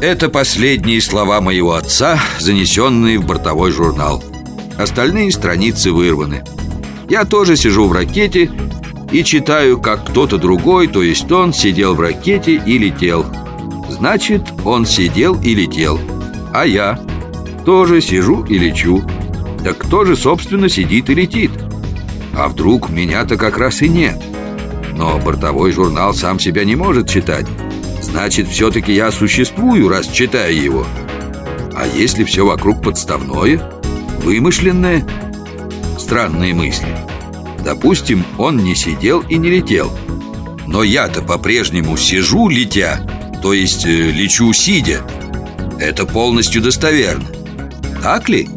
Это последние слова моего отца, занесенные в бортовой журнал. Остальные страницы вырваны. Я тоже сижу в ракете и читаю, как кто-то другой, то есть он, сидел в ракете и летел. Значит, он сидел и летел. А я тоже сижу и лечу. Так кто же, собственно, сидит и летит? А вдруг меня-то как раз и нет? Но бортовой журнал сам себя не может читать Значит, все-таки я существую, раз читаю его. А если все вокруг подставное, вымышленное? Странные мысли. Допустим, он не сидел и не летел. Но я-то по-прежнему сижу, летя То есть э, лечу, сидя. Это полностью достоверно. Так ли?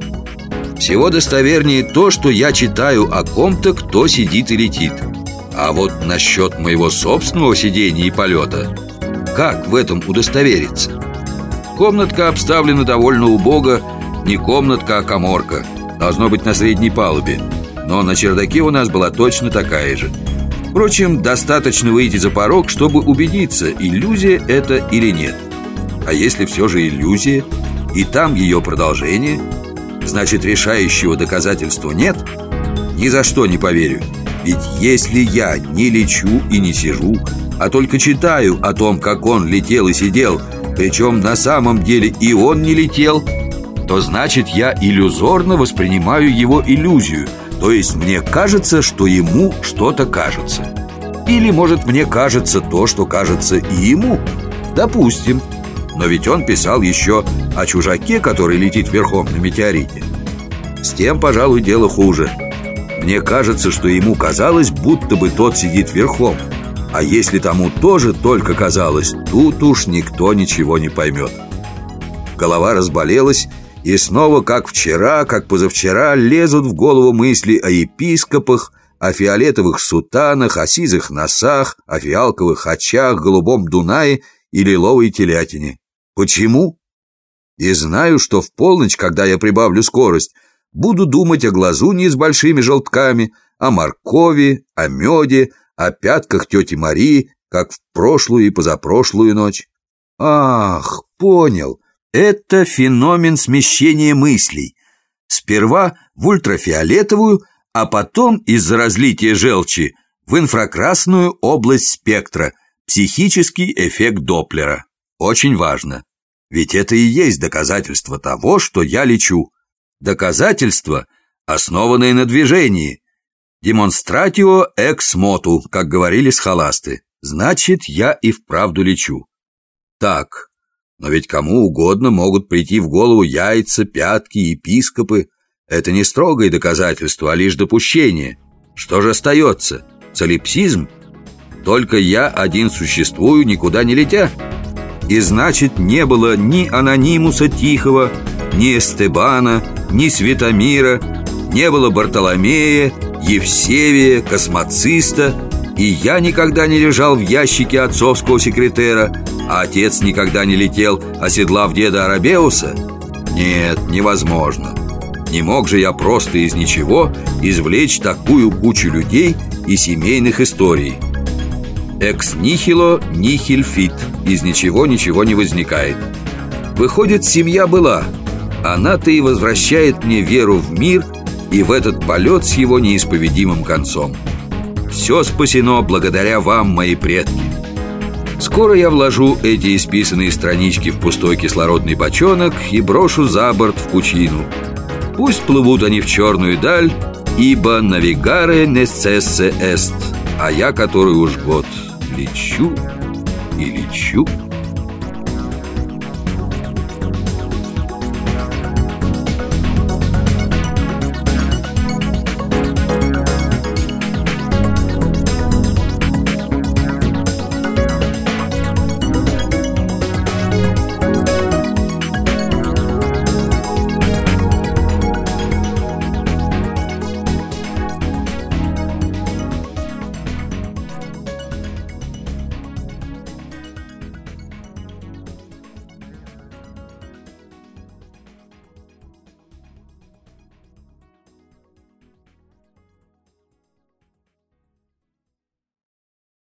Всего достовернее то, что я читаю о ком-то, кто сидит и летит. А вот насчет моего собственного сидения и полета как в этом удостовериться? Комнатка обставлена довольно убого Не комнатка, а коморка Должно быть на средней палубе Но на чердаке у нас была точно такая же Впрочем, достаточно выйти за порог, чтобы убедиться, иллюзия это или нет А если все же иллюзия, и там ее продолжение Значит, решающего доказательства нет? Ни за что не поверю Ведь если я не лечу и не сижу а только читаю о том, как он летел и сидел, причем на самом деле и он не летел, то значит я иллюзорно воспринимаю его иллюзию, то есть мне кажется, что ему что-то кажется. Или, может, мне кажется то, что кажется и ему. Допустим. Но ведь он писал еще о чужаке, который летит верхом на метеорите. С тем, пожалуй, дело хуже. Мне кажется, что ему казалось, будто бы тот сидит верхом – а если тому тоже только казалось, тут уж никто ничего не поймет. Голова разболелась, и снова, как вчера, как позавчера, лезут в голову мысли о епископах, о фиолетовых сутанах, о сизых носах, о фиалковых очах, голубом Дунае и лиловой телятине. Почему? И знаю, что в полночь, когда я прибавлю скорость, буду думать о глазуне с большими желтками, о моркови, о меде, о пятках тети Марии, как в прошлую и позапрошлую ночь. Ах, понял. Это феномен смещения мыслей. Сперва в ультрафиолетовую, а потом из-за разлития желчи в инфракрасную область спектра, психический эффект Доплера. Очень важно. Ведь это и есть доказательство того, что я лечу. Доказательство, основанное на движении, Демонстратио экс моту, как говорили схоласты. Значит, я и вправду лечу. Так, но ведь кому угодно могут прийти в голову яйца, пятки, епископы. Это не строгое доказательство, а лишь допущение. Что же остается? Солипсизм? Только я один существую, никуда не летя? И значит, не было ни анонимуса Тихого, ни Эстебана, ни Светомира, не было Бартоломея, Евсевия, космоциста И я никогда не лежал в ящике отцовского секретера А отец никогда не летел, оседлав деда Арабеуса? Нет, невозможно. Не мог же я просто из ничего извлечь такую кучу людей и семейных историй. Ex nihilo nihil fit Из ничего ничего не возникает. Выходит, семья была. Она-то и возвращает мне веру в мир – и в этот полет с его неисповедимым концом. Все спасено благодаря вам, мои предки. Скоро я вложу эти исписанные странички в пустой кислородный бочонок и брошу за борт в пучину. Пусть плывут они в черную даль, ибо навигаре necesse est, а я который уж год лечу и лечу.